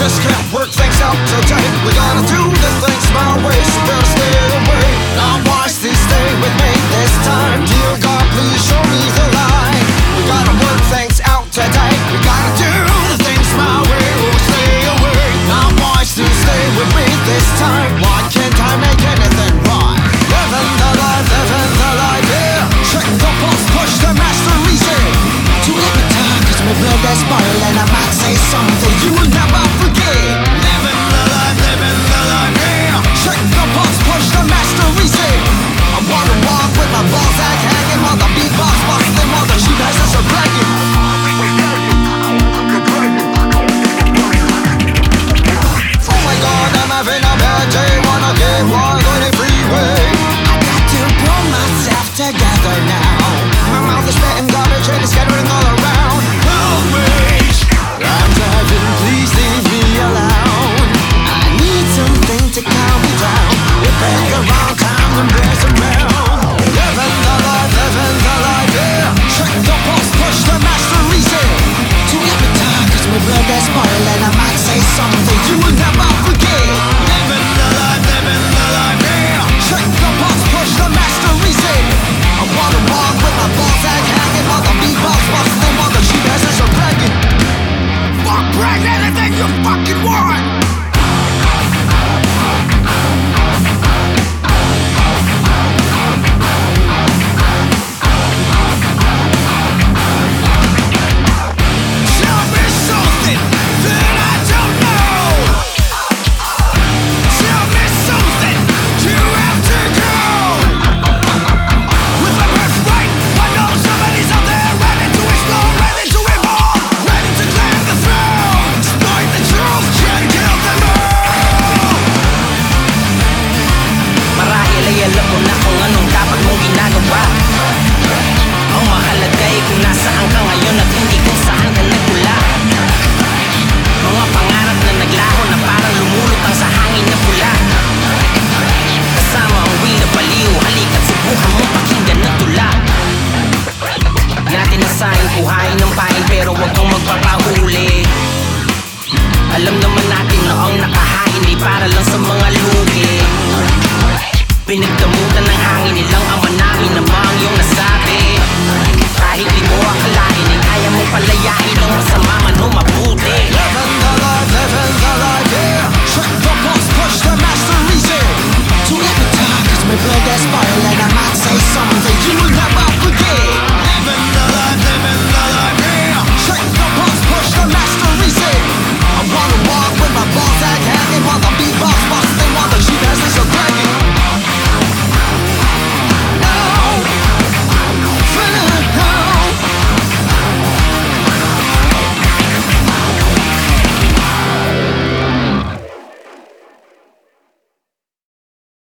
just can't work things out today. We gotta do the things my way, so better stay away I'm wise to stay with me this time. Dear God, please show me the light We gotta work things out today. We gotta do the things my way, oh stay away. I'm wise to stay with me this time. something you will never